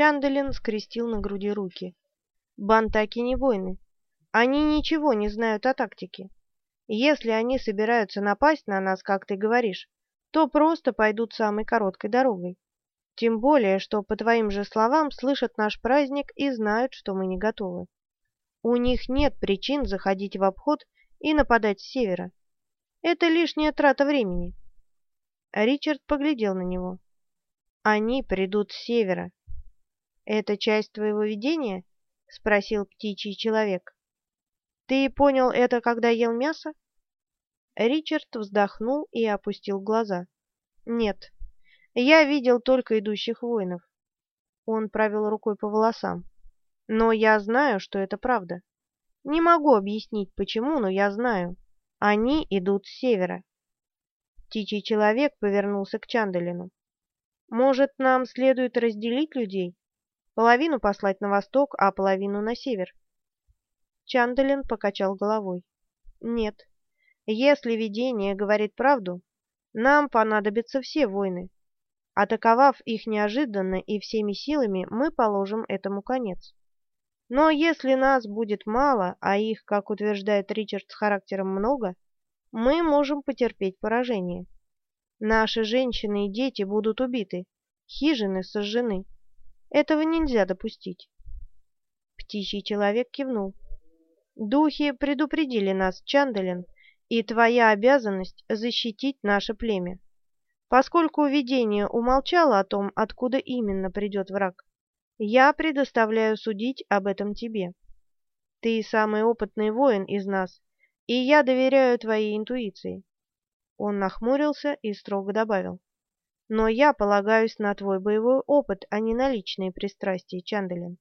Чанделин скрестил на груди руки. Бантаки не воины. Они ничего не знают о тактике. Если они собираются напасть на нас, как ты говоришь, то просто пойдут самой короткой дорогой. Тем более, что, по твоим же словам, слышат наш праздник и знают, что мы не готовы. У них нет причин заходить в обход и нападать с севера. Это лишняя трата времени. Ричард поглядел на него. Они придут с севера. Это часть твоего видения? Спросил птичий человек. Ты понял это, когда ел мясо? Ричард вздохнул и опустил глаза. Нет, я видел только идущих воинов. Он провел рукой по волосам. Но я знаю, что это правда. Не могу объяснить, почему, но я знаю. Они идут с севера. Птичий человек повернулся к Чанделину. Может, нам следует разделить людей? Половину послать на восток, а половину на север? Чанделин покачал головой. Нет. Если видение говорит правду, нам понадобятся все войны. Атаковав их неожиданно и всеми силами, мы положим этому конец. Но если нас будет мало, а их, как утверждает Ричард, с характером много, мы можем потерпеть поражение. Наши женщины и дети будут убиты, хижины сожжены. Этого нельзя допустить. Птичий человек кивнул. Духи предупредили нас, Чандалин, и твоя обязанность защитить наше племя. Поскольку видение умолчало о том, откуда именно придет враг, я предоставляю судить об этом тебе. Ты самый опытный воин из нас, и я доверяю твоей интуиции. Он нахмурился и строго добавил. Но я полагаюсь на твой боевой опыт, а не на личные пристрастия, Чанделин.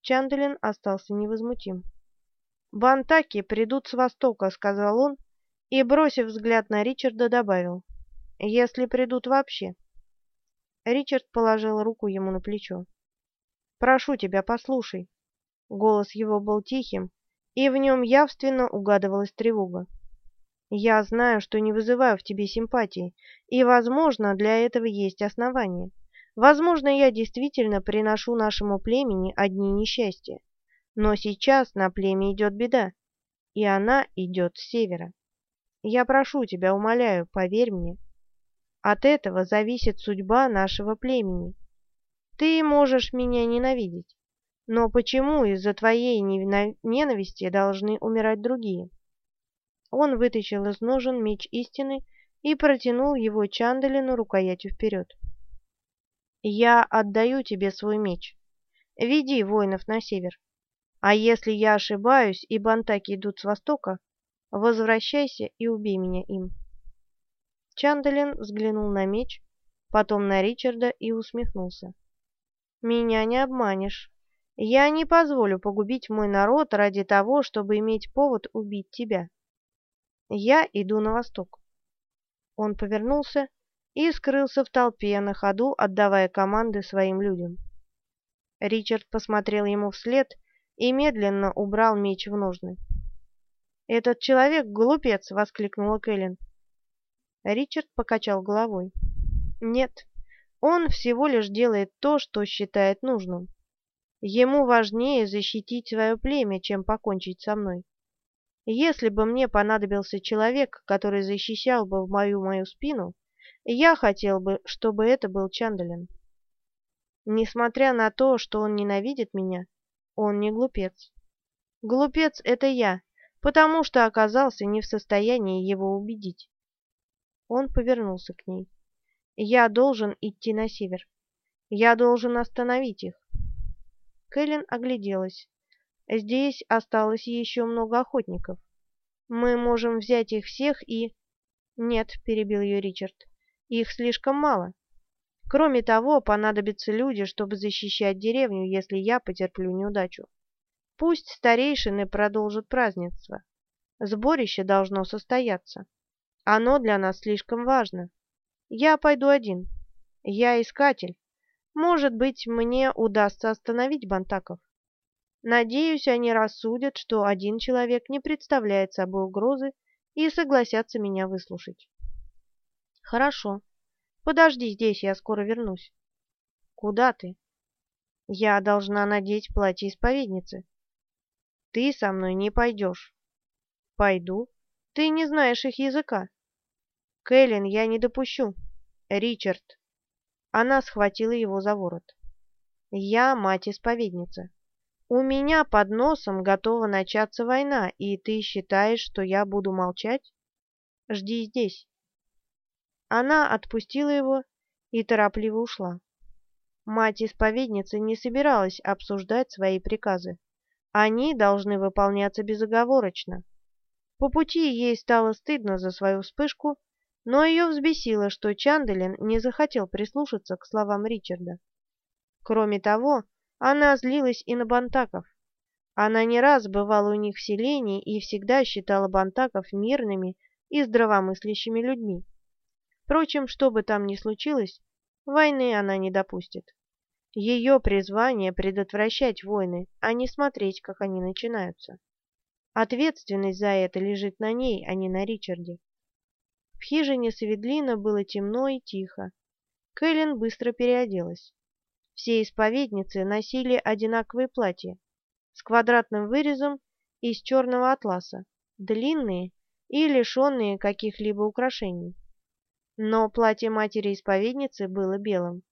Чанделин остался невозмутим. «Бантаки придут с востока», — сказал он, и, бросив взгляд на Ричарда, добавил. Если придут вообще. Ричард положил руку ему на плечо. «Прошу тебя, послушай». Голос его был тихим, и в нем явственно угадывалась тревога. «Я знаю, что не вызываю в тебе симпатии, и, возможно, для этого есть основания. Возможно, я действительно приношу нашему племени одни несчастья. Но сейчас на племя идет беда, и она идет с севера. Я прошу тебя, умоляю, поверь мне». От этого зависит судьба нашего племени. Ты можешь меня ненавидеть, но почему из-за твоей ненависти должны умирать другие? Он вытащил из ножен меч истины и протянул его Чандалину рукоятью вперед. «Я отдаю тебе свой меч. Веди воинов на север. А если я ошибаюсь, и бантаки идут с востока, возвращайся и убей меня им». Чандалин взглянул на меч, потом на Ричарда и усмехнулся. «Меня не обманешь. Я не позволю погубить мой народ ради того, чтобы иметь повод убить тебя. Я иду на восток». Он повернулся и скрылся в толпе на ходу, отдавая команды своим людям. Ричард посмотрел ему вслед и медленно убрал меч в ножны. «Этот человек глупец!» — воскликнула Кэлен. Ричард покачал головой. Нет, он всего лишь делает то, что считает нужным. Ему важнее защитить свое племя, чем покончить со мной. Если бы мне понадобился человек, который защищал бы в мою мою спину, я хотел бы, чтобы это был Чандалин. Несмотря на то, что он ненавидит меня, он не глупец. Глупец — это я, потому что оказался не в состоянии его убедить. Он повернулся к ней. «Я должен идти на север. Я должен остановить их». Кэлен огляделась. «Здесь осталось еще много охотников. Мы можем взять их всех и...» «Нет», — перебил ее Ричард, — «их слишком мало. Кроме того, понадобятся люди, чтобы защищать деревню, если я потерплю неудачу. Пусть старейшины продолжат празднество. Сборище должно состояться». Оно для нас слишком важно. Я пойду один. Я искатель. Может быть, мне удастся остановить бантаков. Надеюсь, они рассудят, что один человек не представляет собой угрозы и согласятся меня выслушать. Хорошо. Подожди здесь, я скоро вернусь. Куда ты? Я должна надеть платье исповедницы. Ты со мной не пойдешь. Пойду. Ты не знаешь их языка. Кэлен, я не допущу. Ричард. Она схватила его за ворот. Я мать-исповедница. У меня под носом готова начаться война, и ты считаешь, что я буду молчать? Жди здесь. Она отпустила его и торопливо ушла. Мать-исповедница не собиралась обсуждать свои приказы. Они должны выполняться безоговорочно. По пути ей стало стыдно за свою вспышку, но ее взбесило, что Чанделин не захотел прислушаться к словам Ричарда. Кроме того, она злилась и на Бантаков. Она не раз бывала у них в селении и всегда считала Бантаков мирными и здравомыслящими людьми. Впрочем, что бы там ни случилось, войны она не допустит. Ее призвание – предотвращать войны, а не смотреть, как они начинаются. Ответственность за это лежит на ней, а не на Ричарде. В хижине Саведлина было темно и тихо. Кэлен быстро переоделась. Все исповедницы носили одинаковые платья с квадратным вырезом из черного атласа, длинные и лишенные каких-либо украшений. Но платье матери-исповедницы было белым.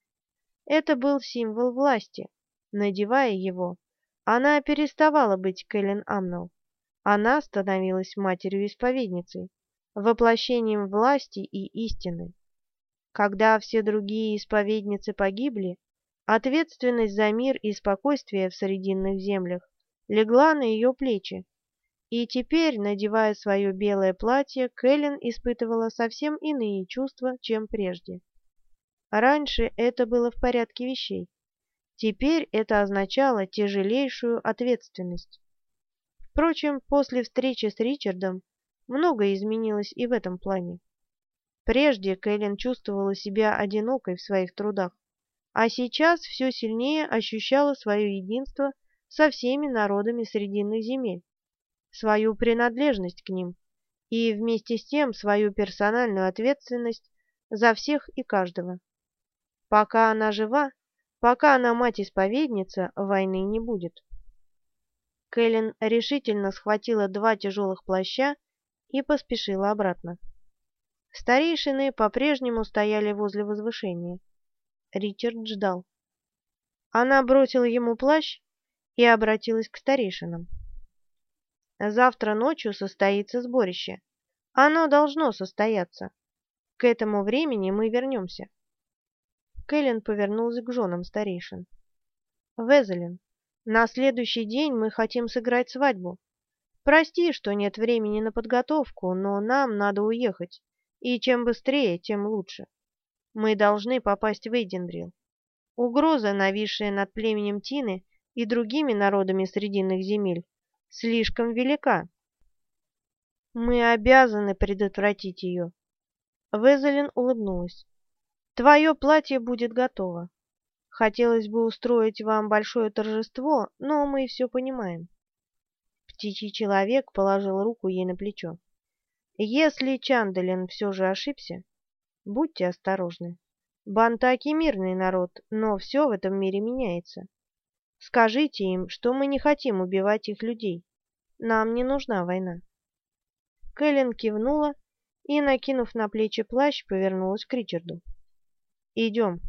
Это был символ власти. Надевая его, она переставала быть Кэлен Амнелл. Она становилась матерью-исповедницей, воплощением власти и истины. Когда все другие исповедницы погибли, Ответственность за мир и спокойствие в Срединных землях легла на ее плечи, и теперь, надевая свое белое платье, Кэлен испытывала совсем иные чувства, чем прежде. Раньше это было в порядке вещей. Теперь это означало тяжелейшую ответственность. Впрочем, после встречи с Ричардом многое изменилось и в этом плане. Прежде Кэлен чувствовала себя одинокой в своих трудах а сейчас все сильнее ощущала свое единство со всеми народами Срединных земель, свою принадлежность к ним и вместе с тем свою персональную ответственность за всех и каждого. Пока она жива, пока она мать-исповедница, войны не будет. Кэлен решительно схватила два тяжелых плаща и поспешила обратно. Старейшины по-прежнему стояли возле возвышения. Ричард ждал. Она бросила ему плащ и обратилась к старейшинам. «Завтра ночью состоится сборище. Оно должно состояться. К этому времени мы вернемся». Кэлен повернулся к женам старейшин. «Везелин, на следующий день мы хотим сыграть свадьбу. Прости, что нет времени на подготовку, но нам надо уехать, и чем быстрее, тем лучше». Мы должны попасть в Эйдендрил. Угроза, нависшая над племенем Тины и другими народами Срединных земель, слишком велика. Мы обязаны предотвратить ее. Везелин улыбнулась. Твое платье будет готово. Хотелось бы устроить вам большое торжество, но мы все понимаем. Птичий человек положил руку ей на плечо. Если Чанделин все же ошибся, Будьте осторожны. Бантаки мирный народ, но все в этом мире меняется. Скажите им, что мы не хотим убивать их людей. Нам не нужна война. Кэлен кивнула и, накинув на плечи плащ, повернулась к Ричарду. «Идем».